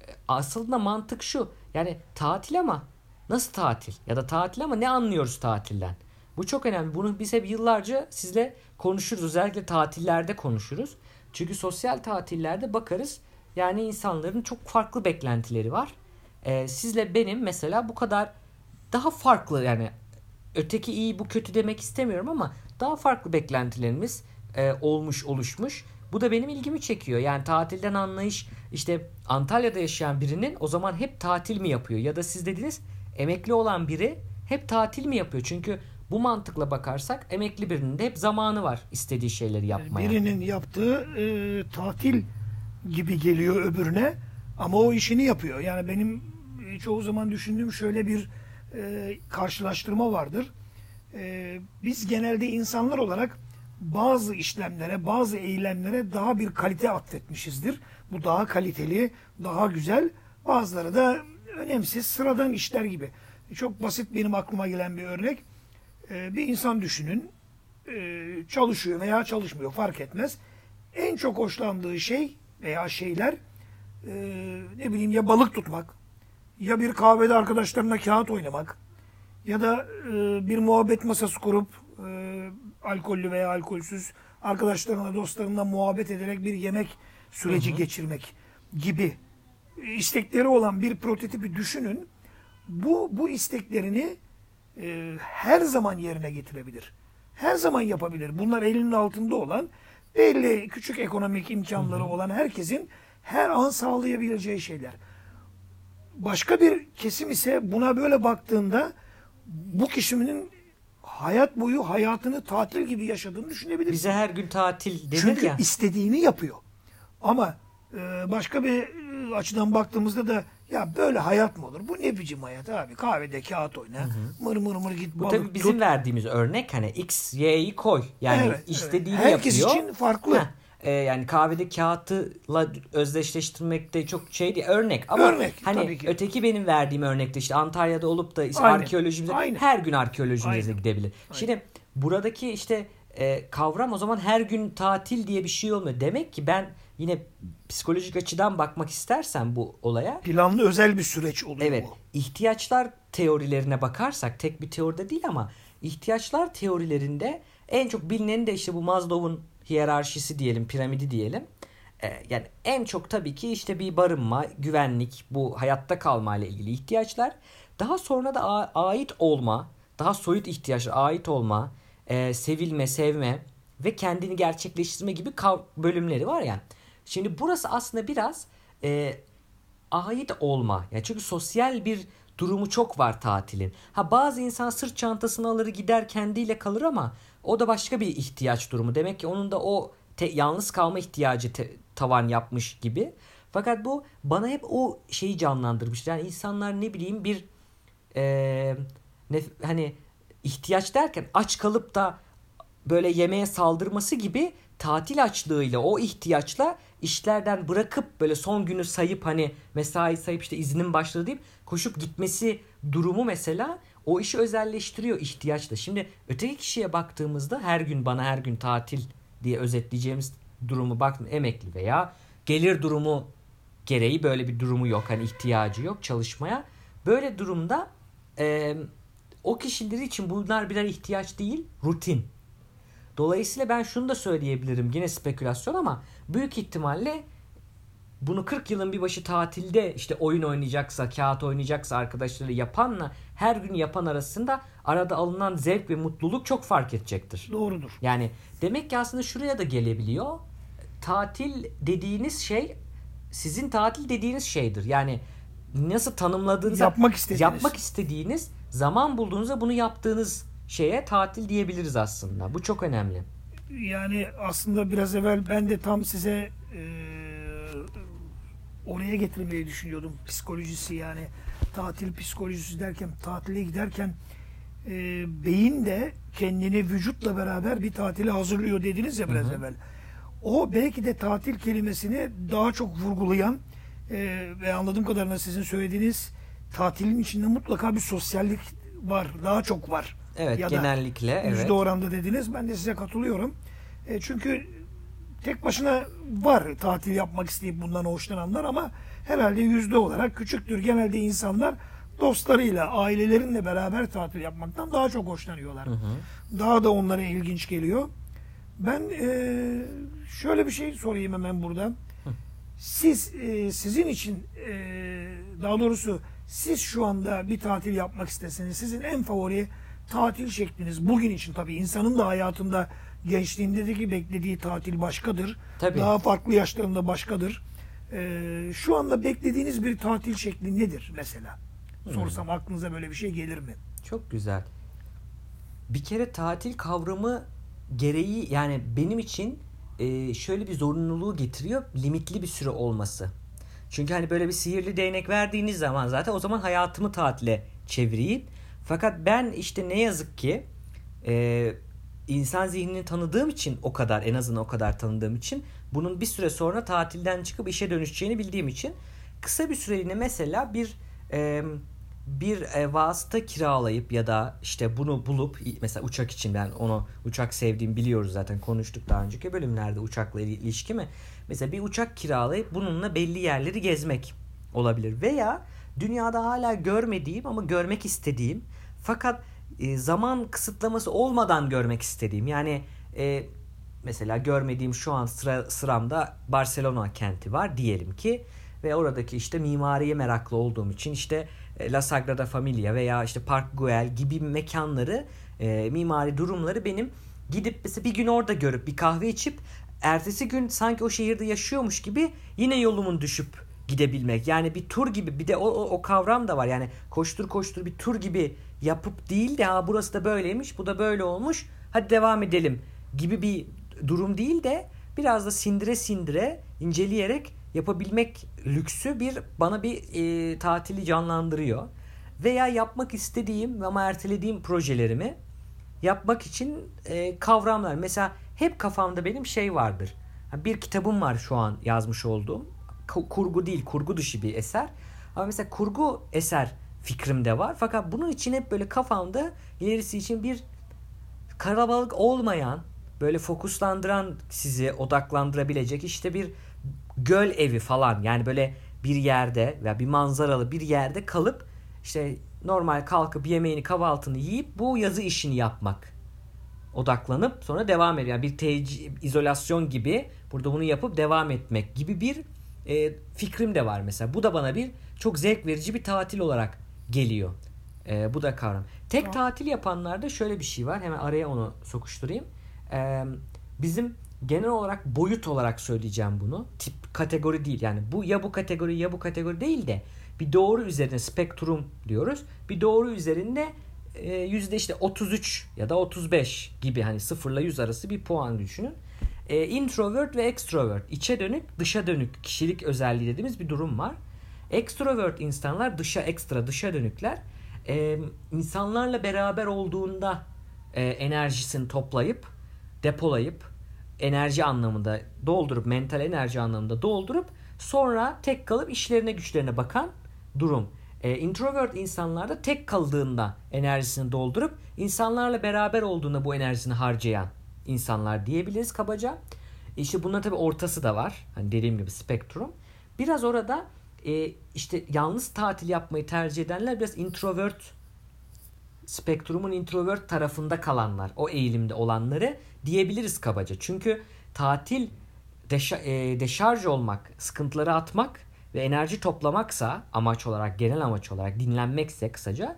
E, Aslında mantık şu. Yani tatil ama nasıl tatil? Ya da tatil ama ne anlıyoruz tatilden? Bu çok önemli. Bunu biz hep yıllarca sizle konuşuruz. Özellikle tatillerde konuşuruz. Çünkü sosyal tatillerde bakarız. Yani insanların çok farklı beklentileri var. E, sizle benim mesela bu kadar daha farklı yani öteki iyi bu kötü demek istemiyorum ama daha farklı beklentilerimiz e, olmuş oluşmuş. Bu da benim ilgimi çekiyor. Yani tatilden anlayış işte Antalya'da yaşayan birinin o zaman hep tatil mi yapıyor? Ya da siz dediniz emekli olan biri hep tatil mi yapıyor? Çünkü bu mantıkla bakarsak emekli birinin de hep zamanı var istediği şeyleri yapmaya. Birinin yaptığı e, tatil gibi geliyor öbürüne ama o işini yapıyor. Yani benim çoğu zaman düşündüğüm şöyle bir e, karşılaştırma vardır. E, biz genelde insanlar olarak bazı işlemlere, bazı eylemlere daha bir kalite atfetmişizdir. Bu daha kaliteli, daha güzel. Bazıları da önemsiz, sıradan işler gibi. Çok basit benim aklıma gelen bir örnek. E, bir insan düşünün e, çalışıyor veya çalışmıyor fark etmez. En çok hoşlandığı şey veya şeyler e, ne bileyim ya balık tutmak ya bir kahvede arkadaşlarına kağıt oynamak ya da e, bir muhabbet masası kurup alkollü veya alkolsüz arkadaşlarına dostlarına muhabbet ederek bir yemek süreci geçirmek gibi istekleri olan bir prototipi düşünün. Bu bu isteklerini e, her zaman yerine getirebilir. Her zaman yapabilir. Bunlar elinin altında olan belli küçük ekonomik imkanları olan herkesin her an sağlayabileceği şeyler. Başka bir kesim ise buna böyle baktığında bu kişinin hayat boyu hayatını tatil gibi yaşadığını düşünebilir. Bize her gün tatil denir Çünkü ya. istediğini yapıyor. Ama e, başka bir e, açıdan baktığımızda da ya böyle hayat mı olur? Bu ne biçim hayat abi? Kahvede kağıt oyna. Mır mır mır git Bu balık tabii bizim tut. verdiğimiz örnek hani X, Y'yi koy. Yani Evet, evet. istediğini Herkes yapıyor. için farklı. Heh, e, yani kahvede kağıtla özdeşleştirmek de çok şey değil. Örnek ama Örnek, hani öteki benim verdiğim örnekte işte Antalya'da olup da işte Aynen, arkeoloji müze- aynen. her gün arkeoloji Aynen, müzesine gidebilir. Şimdi buradaki işte e, kavram o zaman her gün tatil diye bir şey olmuyor. Demek ki ben yine psikolojik açıdan bakmak istersem bu olaya Planlı özel bir süreç oluyor Evet. bu. ihtiyaçlar teorilerine bakarsak tek bir teoride değil ama ihtiyaçlar teorilerinde en çok bilineni de işte bu Maslow'un hiyerarşisi diyelim, piramidi diyelim. Ee, yani en çok tabii ki işte bir barınma, güvenlik, bu hayatta kalma ile ilgili ihtiyaçlar. Daha sonra da ait olma, daha soyut ihtiyaçlar, ait olma, e, sevilme, sevme ve kendini gerçekleştirme gibi bölümleri var ya. Şimdi burası aslında biraz e, ait olma. Yani çünkü sosyal bir durumu çok var tatilin. Ha bazı insan sırt çantasını alır gider kendiyle kalır ama o da başka bir ihtiyaç durumu. Demek ki onun da o te- yalnız kalma ihtiyacı te- tavan yapmış gibi. Fakat bu bana hep o şeyi canlandırmış. Yani insanlar ne bileyim bir eee, ne, hani ihtiyaç derken aç kalıp da böyle yemeğe saldırması gibi tatil açlığıyla o ihtiyaçla işlerden bırakıp böyle son günü sayıp hani mesai sayıp işte iznin başladı deyip koşup gitmesi durumu mesela o işi özelleştiriyor ihtiyaçla. Şimdi öteki kişiye baktığımızda her gün bana her gün tatil diye özetleyeceğimiz durumu baktım emekli veya gelir durumu gereği böyle bir durumu yok. Hani ihtiyacı yok çalışmaya. Böyle durumda e, o kişiler için bunlar birer ihtiyaç değil rutin. Dolayısıyla ben şunu da söyleyebilirim yine spekülasyon ama büyük ihtimalle bunu 40 yılın bir başı tatilde işte oyun oynayacaksa, kağıt oynayacaksa arkadaşları yapanla her gün yapan arasında arada alınan zevk ve mutluluk çok fark edecektir. Doğrudur. Yani demek ki aslında şuraya da gelebiliyor. Tatil dediğiniz şey sizin tatil dediğiniz şeydir. Yani nasıl tanımladığınız Yapmak istediğiniz. yapmak istediğiniz zaman bulduğunuzda bunu yaptığınız şeye tatil diyebiliriz aslında. Bu çok önemli. Yani aslında biraz evvel ben de tam size e, oraya getirmeyi düşünüyordum. Psikolojisi yani tatil psikolojisi derken tatile giderken e, beyin de kendini vücutla beraber bir tatile hazırlıyor dediniz ya biraz evvel. O belki de tatil kelimesini daha çok vurgulayan e, ve anladığım kadarıyla sizin söylediğiniz tatilin içinde mutlaka bir sosyallik var. Daha çok var. Evet Ya da genellikle Yüzde evet. oranda dediniz. Ben de size katılıyorum. E, çünkü tek başına var tatil yapmak isteyip bundan hoşlananlar ama herhalde yüzde olarak küçüktür. Genelde insanlar dostlarıyla, ailelerinle beraber tatil yapmaktan daha çok hoşlanıyorlar. Daha da onlara ilginç geliyor. Ben e, şöyle bir şey sorayım hemen buradan. Siz e, sizin için e, daha doğrusu siz şu anda bir tatil yapmak isteseniz sizin en favori tatil şekliniz bugün için tabii insanın da hayatında gençliğindeki beklediği tatil başkadır. Tabii. Daha farklı yaşlarında başkadır. E, şu anda beklediğiniz bir tatil şekli nedir mesela? Sorsam aklınıza böyle bir şey gelir mi? Çok güzel. Bir kere tatil kavramı gereği yani benim için e, şöyle bir zorunluluğu getiriyor. Limitli bir süre olması. Çünkü hani böyle bir sihirli değnek verdiğiniz zaman zaten o zaman hayatımı tatile çevireyim. Fakat ben işte ne yazık ki e, insan zihnini tanıdığım için o kadar en azından o kadar tanıdığım için bunun bir süre sonra tatilden çıkıp işe dönüşeceğini bildiğim için kısa bir süreliğine mesela bir e, bir vasıta kiralayıp ya da işte bunu bulup mesela uçak için ben onu uçak sevdiğim biliyoruz zaten konuştuk daha önceki bölümlerde uçakla ilişki mi? Mesela bir uçak kiralayıp bununla belli yerleri gezmek olabilir veya dünyada hala görmediğim ama görmek istediğim fakat e, zaman kısıtlaması olmadan görmek istediğim yani e, mesela görmediğim şu an sıra, sıramda Barcelona kenti var diyelim ki ve oradaki işte mimariye meraklı olduğum için işte e, La Sagrada Familia veya işte Park Güell gibi mekanları e, mimari durumları benim gidip mesela bir gün orada görüp bir kahve içip ertesi gün sanki o şehirde yaşıyormuş gibi yine yolumun düşüp gidebilmek. Yani bir tur gibi bir de o, o, o kavram da var. Yani koştur koştur bir tur gibi yapıp değil de ha burası da böyleymiş bu da böyle olmuş hadi devam edelim gibi bir durum değil de biraz da sindire sindire inceleyerek yapabilmek lüksü bir bana bir e, tatili canlandırıyor. Veya yapmak istediğim ama ertelediğim projelerimi yapmak için e, kavramlar. Mesela hep kafamda benim şey vardır. Bir kitabım var şu an yazmış olduğum. Kurgu değil, kurgu dışı bir eser. Ama mesela kurgu eser fikrimde var. Fakat bunun için hep böyle kafamda ilerisi için bir karabalık olmayan, böyle fokuslandıran sizi odaklandırabilecek işte bir göl evi falan yani böyle bir yerde veya bir manzaralı bir yerde kalıp işte normal kalkıp yemeğini kahvaltını yiyip bu yazı işini yapmak odaklanıp sonra devam ediyor. Yani bir tec- izolasyon gibi burada bunu yapıp devam etmek gibi bir e, fikrim de var mesela. Bu da bana bir çok zevk verici bir tatil olarak geliyor. E, bu da kavram. Tek tamam. tatil yapanlarda şöyle bir şey var. Hemen araya onu sokuşturayım. E, bizim genel olarak boyut olarak söyleyeceğim bunu. Tip kategori değil. Yani bu ya bu kategori ya bu kategori değil de bir doğru üzerine spektrum diyoruz. Bir doğru üzerinde e, yüzde işte 33 ya da 35 gibi hani 0 ile 100 arası bir puan düşünün. E, introvert ve extrovert içe dönük dışa dönük kişilik özelliği dediğimiz bir durum var. Extrovert insanlar dışa ekstra dışa dönükler. E, insanlarla beraber olduğunda e, enerjisini toplayıp depolayıp enerji anlamında doldurup mental enerji anlamında doldurup sonra tek kalıp işlerine güçlerine bakan durum. E, introvert insanlarda tek kaldığında enerjisini doldurup insanlarla beraber olduğunda bu enerjisini harcayan insanlar diyebiliriz kabaca. İşte bunların tabi ortası da var. Hani dediğim gibi spektrum. Biraz orada e, işte yalnız tatil yapmayı tercih edenler biraz introvert spektrumun introvert tarafında kalanlar, o eğilimde olanları diyebiliriz kabaca. Çünkü tatil deşa, e, deşarj olmak, sıkıntıları atmak ve enerji toplamaksa amaç olarak, genel amaç olarak dinlenmekse kısaca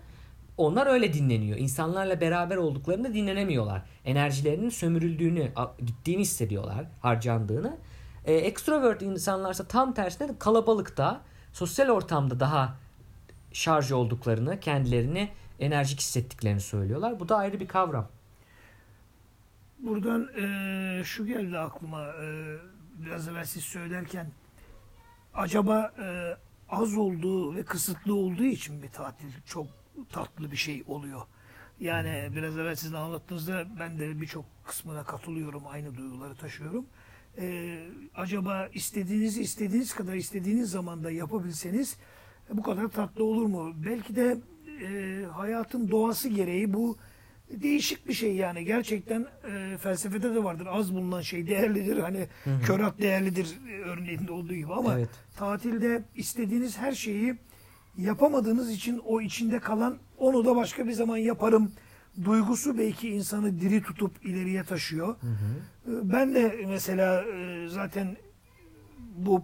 onlar öyle dinleniyor. İnsanlarla beraber olduklarında dinlenemiyorlar. Enerjilerinin sömürüldüğünü, gittiğini hissediyorlar, harcandığını. E, extrovert insanlarsa tam tersine kalabalıkta, sosyal ortamda daha şarj olduklarını, kendilerini enerjik hissettiklerini söylüyorlar. Bu da ayrı bir kavram. Buradan e, şu geldi aklıma e, biraz evvel siz söylerken acaba e, az olduğu ve kısıtlı olduğu için bir tatil çok tatlı bir şey oluyor. Yani biraz evvel sizin anlattığınızda ben de birçok kısmına katılıyorum, aynı duyguları taşıyorum. Ee, acaba istediğiniz istediğiniz kadar istediğiniz zamanda yapabilseniz bu kadar tatlı olur mu? Belki de e, hayatın doğası gereği bu değişik bir şey yani gerçekten e, felsefede de vardır az bulunan şey değerlidir hani hı hı. körat değerlidir e, örneğinde olduğu gibi ama evet. tatilde istediğiniz her şeyi yapamadığınız için o içinde kalan onu da başka bir zaman yaparım duygusu belki insanı diri tutup ileriye taşıyor. Hı hı. E, ben de mesela e, zaten bu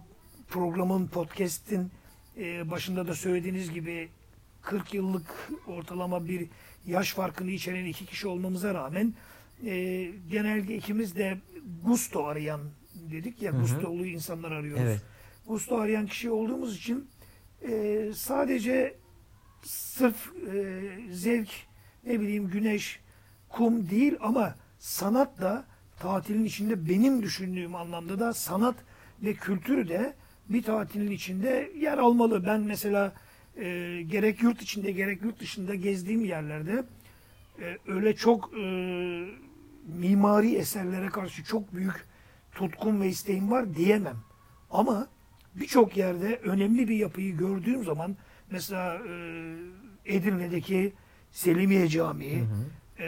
programın podcast'in e, başında da söylediğiniz gibi 40 yıllık ortalama bir yaş farkını içeren iki kişi olmamıza rağmen e, genelde ikimiz de gusto arayan dedik ya, gustolu insanlar arıyoruz. Evet. Gusto arayan kişi olduğumuz için sadece sırf zevk ne bileyim güneş, kum değil ama sanat da tatilin içinde benim düşündüğüm anlamda da sanat ve kültür de bir tatilin içinde yer almalı. Ben mesela e, gerek yurt içinde gerek yurt dışında gezdiğim yerlerde e, öyle çok e, mimari eserlere karşı çok büyük tutkun ve isteğim var diyemem. Ama birçok yerde önemli bir yapıyı gördüğüm zaman mesela e, Edirne'deki Selimiye Camii, e,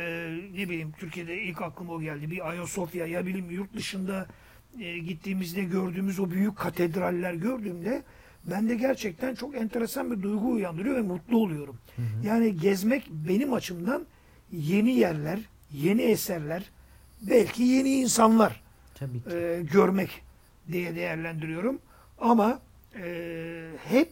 ne bileyim Türkiye'de ilk aklıma o geldi. Bir Ayasofya ya bileyim yurt dışında e, gittiğimizde gördüğümüz o büyük katedraller gördüğümde bende gerçekten çok enteresan bir duygu uyandırıyor ve mutlu oluyorum. Yani gezmek benim açımdan yeni yerler, yeni eserler, belki yeni insanlar Tabii ki. e, görmek diye değerlendiriyorum. Ama e, hep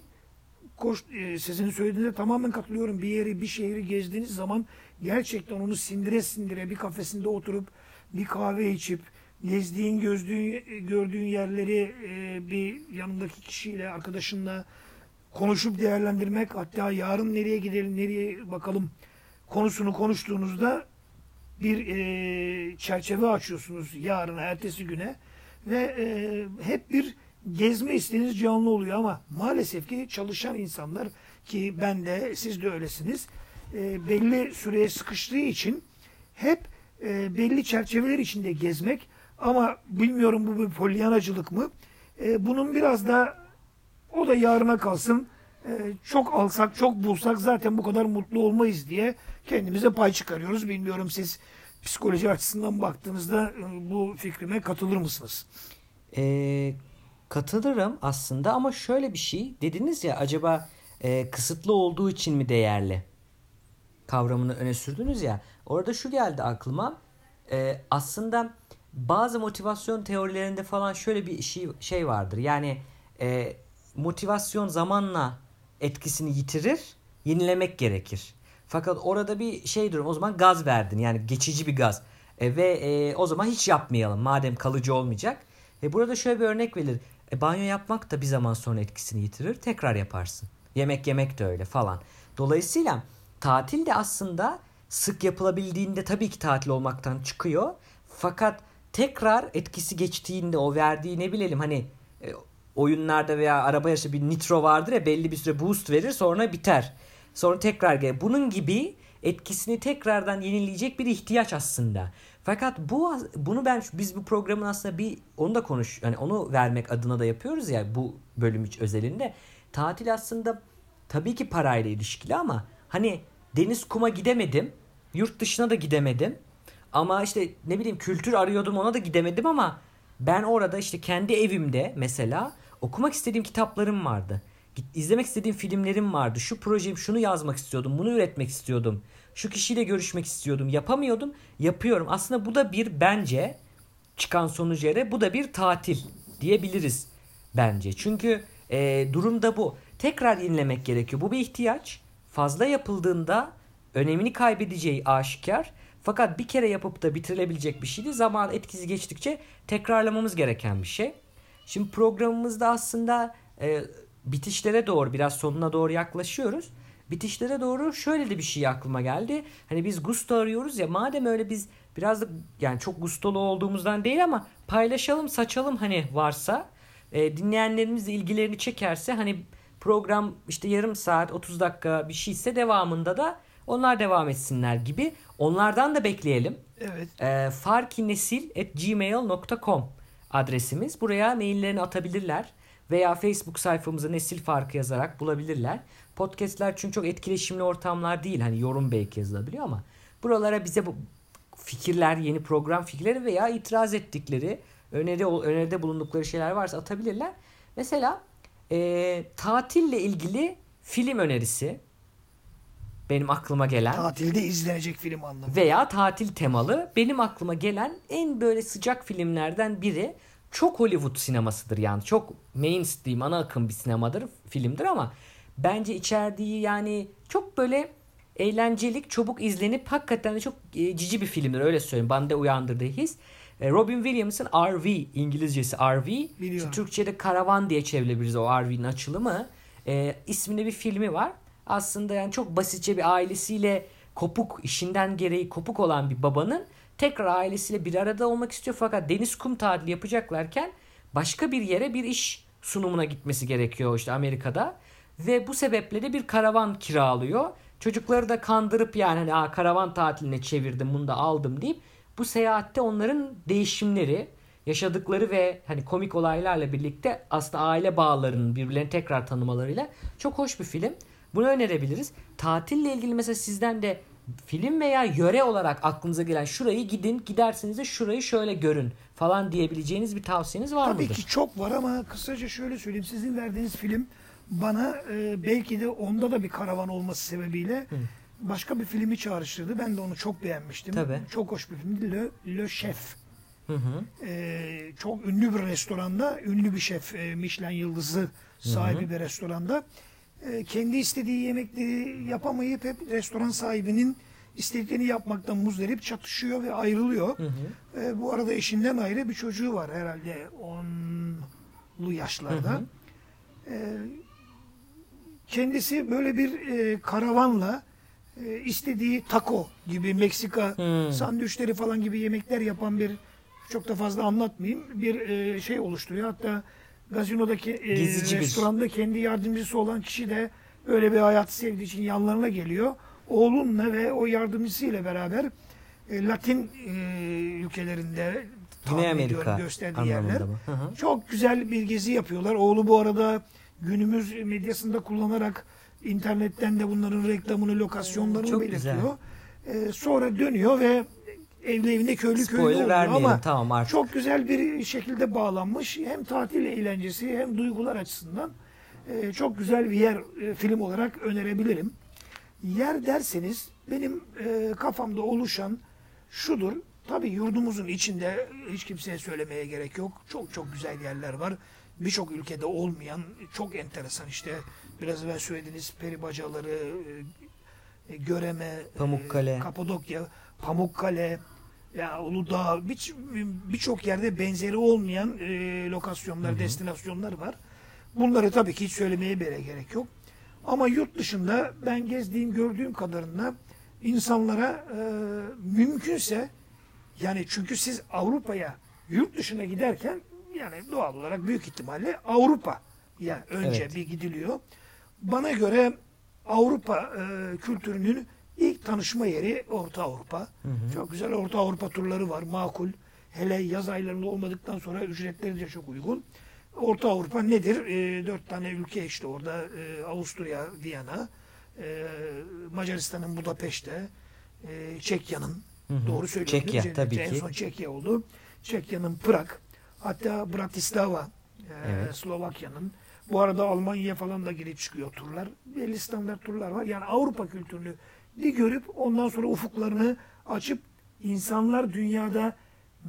koş, e, sizin söylediğinize tamamen katılıyorum. Bir yeri, bir şehri gezdiğiniz zaman gerçekten onu sindire sindire bir kafesinde oturup bir kahve içip gezdiğin, gözdüğün, gördüğün yerleri e, bir yanındaki kişiyle, arkadaşınla konuşup değerlendirmek, hatta yarın nereye gidelim, nereye bakalım konusunu konuştuğunuzda bir e, çerçeve açıyorsunuz yarına, ertesi güne ve e, hep bir gezme isteğiniz canlı oluyor ama maalesef ki çalışan insanlar ki ben de siz de öylesiniz e, belli süreye sıkıştığı için hep e, belli çerçeveler içinde gezmek ama bilmiyorum bu bir polyanacılık mı E, bunun biraz da o da yarına kalsın e, çok alsak çok bulsak zaten bu kadar mutlu olmayız diye kendimize pay çıkarıyoruz. Bilmiyorum siz psikoloji açısından baktığınızda e, bu fikrime katılır mısınız? Ee, katılırım aslında ama şöyle bir şey. Dediniz ya acaba e, kısıtlı olduğu için mi değerli kavramını öne sürdünüz ya. Orada şu geldi aklıma. Ee, aslında bazı motivasyon teorilerinde falan şöyle bir şey şey vardır. Yani e, motivasyon zamanla etkisini yitirir yenilemek gerekir. Fakat orada bir şey durum. O zaman gaz verdin. Yani geçici bir gaz. E, ve e, o zaman hiç yapmayalım. Madem kalıcı olmayacak. E, burada şöyle bir örnek verilir. E, banyo yapmak da bir zaman sonra etkisini yitirir. Tekrar yaparsın. Yemek yemek de öyle falan. Dolayısıyla tatil de aslında sık yapılabildiğinde tabii ki tatil olmaktan çıkıyor. Fakat tekrar etkisi geçtiğinde o verdiği ne bilelim hani e, oyunlarda veya araba yarışı bir nitro vardır ya belli bir süre boost verir sonra biter. Sonra tekrar gelir. Bunun gibi etkisini tekrardan yenileyecek bir ihtiyaç aslında. Fakat bu bunu ben biz bu programın aslında bir onu da konuş yani onu vermek adına da yapıyoruz ya bu bölüm hiç özelinde. Tatil aslında tabii ki parayla ilişkili ama hani deniz kuma gidemedim. Yurt dışına da gidemedim. Ama işte ne bileyim kültür arıyordum ona da gidemedim ama ben orada işte kendi evimde mesela okumak istediğim kitaplarım vardı. İzlemek istediğim filmlerim vardı. Şu projem şunu yazmak istiyordum. Bunu üretmek istiyordum. Şu kişiyle görüşmek istiyordum. Yapamıyordum. Yapıyorum. Aslında bu da bir bence çıkan sonuç yere bu da bir tatil diyebiliriz bence. Çünkü e, durum da bu. Tekrar yenilemek gerekiyor. Bu bir ihtiyaç. Fazla yapıldığında önemini kaybedeceği aşikar. Fakat bir kere yapıp da bitirilebilecek bir şey değil. Zaman etkisi geçtikçe tekrarlamamız gereken bir şey. Şimdi programımızda aslında e, bitişlere doğru biraz sonuna doğru yaklaşıyoruz. Bitişlere doğru şöyle de bir şey aklıma geldi. Hani biz gusto arıyoruz ya madem öyle biz biraz da yani çok gustolu olduğumuzdan değil ama paylaşalım saçalım hani varsa e, dinleyenlerimiz de ilgilerini çekerse hani program işte yarım saat 30 dakika bir şeyse devamında da onlar devam etsinler gibi onlardan da bekleyelim. Evet. E, farkinesil@gmail.com adresimiz. Buraya maillerini atabilirler veya Facebook sayfamıza Nesil Farkı yazarak bulabilirler. Podcast'ler çünkü çok etkileşimli ortamlar değil. Hani yorum belki yazılabiliyor ama buralara bize bu fikirler, yeni program fikirleri veya itiraz ettikleri, öneri öneride bulundukları şeyler varsa atabilirler. Mesela e, tatille ilgili film önerisi benim aklıma gelen Tatilde izlenecek film anlamında. veya tatil temalı benim aklıma gelen en böyle sıcak filmlerden biri çok Hollywood sinemasıdır yani çok mainstream ana akım bir sinemadır filmdir ama bence içerdiği yani çok böyle eğlencelik çabuk izlenip hakikaten de çok e, cici bir filmdir öyle söyleyeyim bende uyandırdığı his. E, Robin Williams'ın RV İngilizcesi RV Biliyorum. Türkçe'de karavan diye çevrilebiliriz o RV'nin açılımı. E, isminde bir filmi var. Aslında yani çok basitçe bir ailesiyle kopuk işinden gereği kopuk olan bir babanın tekrar ailesiyle bir arada olmak istiyor fakat deniz kum tatili yapacaklarken başka bir yere bir iş sunumuna gitmesi gerekiyor işte Amerika'da ve bu sebeple de bir karavan kiralıyor. Çocukları da kandırıp yani hani Aa, karavan tatiline çevirdim bunu da aldım deyip bu seyahatte onların değişimleri, yaşadıkları ve hani komik olaylarla birlikte aslında aile bağlarının birbirlerini tekrar tanımalarıyla çok hoş bir film. Bunu önerebiliriz. Tatille ilgili mesela sizden de film veya yöre olarak aklınıza gelen şurayı gidin gidersiniz de şurayı şöyle görün falan diyebileceğiniz bir tavsiyeniz var Tabii mıdır? ki çok var ama kısaca şöyle söyleyeyim. Sizin verdiğiniz film bana e, belki de onda da bir karavan olması sebebiyle başka bir filmi çağrıştırdı. Ben de onu çok beğenmiştim. Tabii. Çok hoş bir filmdi. Le, Le Chef. Hı hı. E, çok ünlü bir restoranda, ünlü bir şef, e, Michelin yıldızı sahibi bir restoranda. E, kendi istediği yemekleri yapamayıp hep restoran sahibinin istediklerini yapmaktan muzdarip çatışıyor ve ayrılıyor. E, bu arada eşinden ayrı bir çocuğu var herhalde 10'lu yaşlarda. E, kendisi böyle bir e, karavanla e, istediği taco gibi Meksika Hmm. sandviçleri falan gibi yemekler yapan bir çok da fazla anlatmayayım bir e, şey oluşturuyor. Hatta gazinodaki e, Gezici bir- restoranda kendi yardımcısı olan kişi de öyle bir hayatı sevdiği için yanlarına geliyor. Oğlunla ve o yardımcısıyla beraber e, Latin e, ülkelerinde Güney Amerika gösterdiği yerler. Hı hı. Çok güzel bir gezi yapıyorlar. Oğlu bu arada günümüz medyasında kullanarak internetten de bunların reklamını, lokasyonlarını Çok belirtiyor. Ee, sonra dönüyor ve evli evinde köylü köylü Spoiler oluyor vermeyelim ama tamam artık. çok güzel bir şekilde bağlanmış. Hem tatil eğlencesi hem duygular açısından e, çok güzel bir yer e, film olarak önerebilirim. Yer derseniz benim e, kafamda oluşan şudur. Tabii yurdumuzun içinde hiç kimseye söylemeye gerek yok. Çok çok güzel yerler var. Birçok ülkede olmayan çok enteresan işte biraz evvel söylediğiniz peri bacaları, e, Göreme, e, Pamukkale. Kapadokya, Pamukkale, ya Uludağ bir- birçok yerde benzeri olmayan e, lokasyonlar, destinasyonlar var. Bunları tabii ki hiç söylemeye bile gerek yok. Ama yurt dışında ben gezdiğim, gördüğüm kadarıyla insanlara e, mümkünse yani çünkü siz Avrupa'ya yurt dışına giderken yani doğal olarak büyük ihtimalle Avrupa ya önce Evet. bir gidiliyor. Bana göre Avrupa e, kültürünün ilk tanışma yeri Orta Avrupa. Çok güzel Orta Avrupa turları var, makul. Hele yaz aylarında olmadıktan sonra ücretleri de çok uygun. Orta Avrupa nedir? E, dört tane ülke işte orada. E, Avusturya, Viyana, e, Macaristan'ın Budapeşte, e, Çekya'nın doğru söylüyorum. Çekya, tabii En ki. son Çekya oldu. Çekya'nın Prag, hatta Bratislava, e, Evet. Slovakya'nın. Bu arada Almanya'ya falan da girip çıkıyor turlar. Belli standart turlar var. Yani Avrupa kültürünü bir görüp ondan sonra ufuklarını açıp insanlar dünyada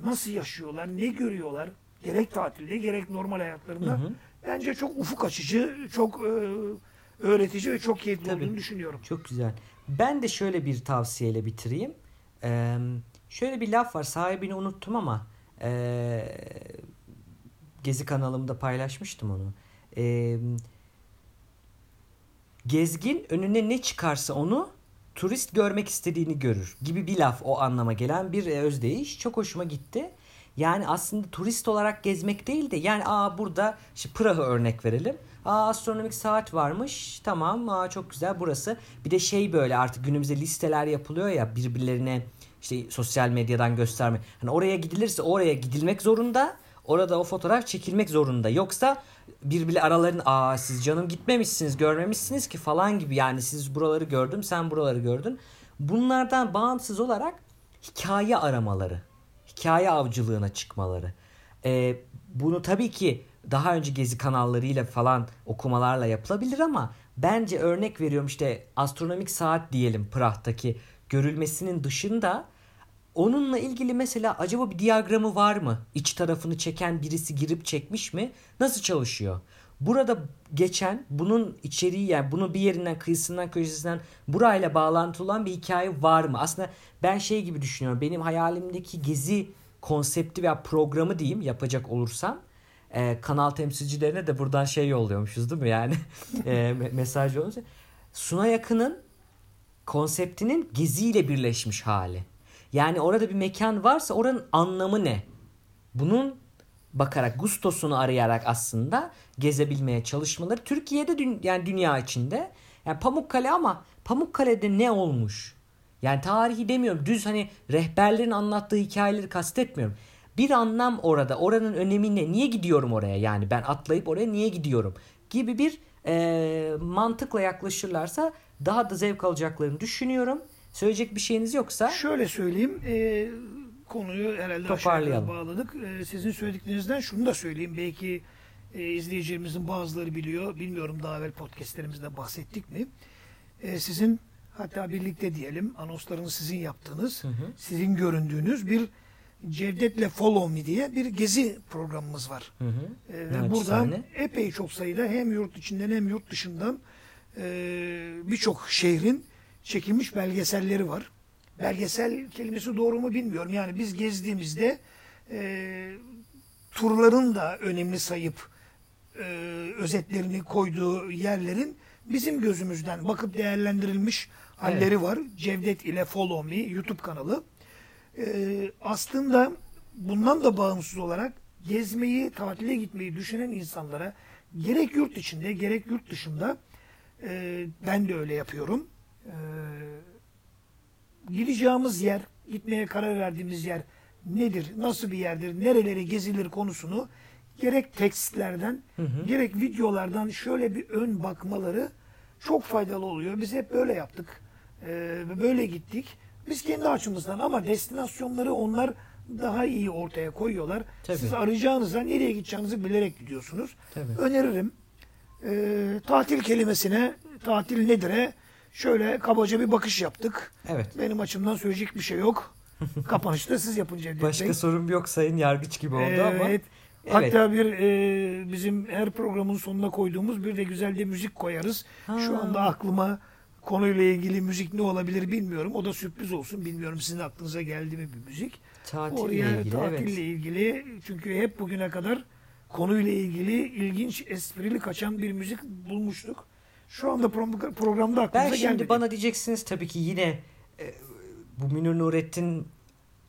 nasıl yaşıyorlar, ne görüyorlar gerek tatilde gerek normal hayatlarında bence çok ufuk açıcı, çok e, öğretici ve çok keyifli Tabii. olduğunu düşünüyorum. Çok güzel. Ben de şöyle bir tavsiyeyle bitireyim. Ee, şöyle bir laf var. Sahibini unuttum ama ee, Gezi kanalımda paylaşmıştım onu. Ee, gezgin önüne ne çıkarsa onu turist görmek istediğini görür gibi bir laf o anlama gelen bir e, özdeyiş. Çok hoşuma gitti. Yani aslında turist olarak gezmek değil de yani aa burada işte Prag'ı örnek verelim. Aa astronomik saat varmış. Tamam. Aa çok güzel burası. Bir de şey böyle artık günümüzde listeler yapılıyor ya birbirlerine işte sosyal medyadan gösterme. Hani oraya gidilirse oraya gidilmek zorunda. Orada o fotoğraf çekilmek zorunda. Yoksa birbiri aralarında aa siz canım gitmemişsiniz, görmemişsiniz ki falan gibi. Yani siz buraları gördüm, sen buraları gördün. Bunlardan bağımsız olarak hikaye aramaları, hikaye avcılığına çıkmaları. Ee, bunu tabii ki daha önce gezi kanallarıyla falan okumalarla yapılabilir ama bence örnek veriyorum işte astronomik saat diyelim Prag'daki görülmesinin dışında onunla ilgili mesela acaba bir diyagramı var mı? İç tarafını çeken birisi girip çekmiş mi? Nasıl çalışıyor? Burada geçen bunun içeriği yani bunu bir yerinden kıyısından köşesinden burayla bağlantılı olan bir hikaye var mı? Aslında ben şey gibi düşünüyorum. Benim hayalimdeki gezi konsepti veya programı diyeyim yapacak olursam e, kanal temsilcilerine de buradan şey yolluyormuşuz değil mi yani e, me- mesaj yolluyoruz. Suna Yakın'ın konseptinin geziyle birleşmiş hali. Yani orada bir mekan varsa oranın anlamı ne? Bunun bakarak gustosunu arayarak aslında gezebilmeye çalışmaları Türkiye'de dün, yani dünya içinde yani Pamukkale ama Pamukkale'de ne olmuş? Yani tarihi demiyorum. Düz hani rehberlerin anlattığı hikayeleri kastetmiyorum. Bir anlam orada. Oranın önemi ne? Niye gidiyorum oraya? Yani ben atlayıp oraya niye gidiyorum? Gibi bir e, mantıkla yaklaşırlarsa daha da zevk alacaklarını düşünüyorum. Söyleyecek bir şeyiniz yoksa Şöyle söyleyeyim. e, konuyu herhalde Toparlayalım. bağladık. E, sizin söylediklerinizden şunu da söyleyeyim. Belki e, izleyicilerimizin bazıları biliyor. Bilmiyorum daha evvel podcastlerimizde bahsettik mi? E, sizin hatta birlikte diyelim anonslarını sizin yaptığınız, sizin göründüğünüz bir Cevdet'le Follow Me diye bir gezi programımız var. Hı hı. E, ve buradan epey çok sayıda hem yurt içinden hem yurt dışından e, birçok şehrin çekilmiş belgeselleri var. Belgesel kelimesi doğru mu bilmiyorum. Yani biz gezdiğimizde e, turların da önemli sayıp e, özetlerini koyduğu yerlerin bizim gözümüzden bakıp değerlendirilmiş halleri var. Cevdet ile Follow Me YouTube kanalı. Ee, aslında bundan da bağımsız olarak gezmeyi, tatile gitmeyi düşünen insanlara gerek yurt içinde gerek yurt dışında e, ben de öyle yapıyorum. Ee, gideceğimiz yer, gitmeye karar verdiğimiz yer nedir, nasıl bir yerdir, nerelere gezilir konusunu gerek tekstlerden gerek videolardan şöyle bir ön bakmaları çok faydalı oluyor. Biz hep böyle yaptık Ee, böyle gittik. Biz kendi açımızdan ama destinasyonları onlar daha iyi ortaya koyuyorlar. Tabii. Siz arayacağınızda nereye gideceğinizi bilerek gidiyorsunuz. Tabii. Öneririm. Ee, tatil kelimesine, tatil nedir'e şöyle kabaca bir bakış yaptık. Evet. Benim açımdan söyleyecek bir şey yok. Kapanışta siz yapın Cevdet Başka Bey. sorum yok sayın yargıç gibi oldu ama. Evet. Hatta bir e, bizim her programın sonuna koyduğumuz bir de güzel de müzik koyarız. Ha. Şu anda aklıma konuyla ilgili müzik ne olabilir bilmiyorum. O da sürpriz olsun. Bilmiyorum sizin aklınıza geldi mi bir müzik. Tatille Oraya ilgili tatille evet. ilgili çünkü hep bugüne kadar konuyla ilgili ilginç esprili kaçan bir müzik bulmuştuk. Şu anda pro- programda aklımıza Ben şimdi gelmedi. bana diyeceksiniz tabii ki yine e, bu Münir Nurettin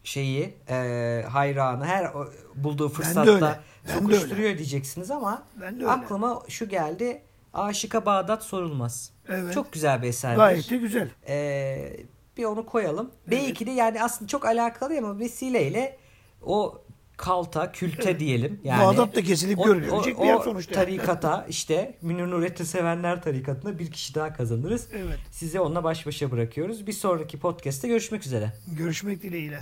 şeyi e, hayranı her bulduğu fırsatta sokuşturuyor diyeceksiniz ama aklıma şu geldi. Aşıka Bağdat sorulmaz. Evet. Çok güzel bir eserdir. Gayet de güzel. Ee, bir onu koyalım. Belki de yani aslında çok alakalı ama vesileyle o kalta, külte diyelim. Yani Bağdat'ta gezilip görülecek bir yer sonuçta. tarikata işte Münir Nurettin Sevenler tarikatına bir kişi daha kazanırız. Evet. Sizi onunla baş başa bırakıyoruz. Bir sonraki podcast'te görüşmek üzere. Görüşmek dileğiyle.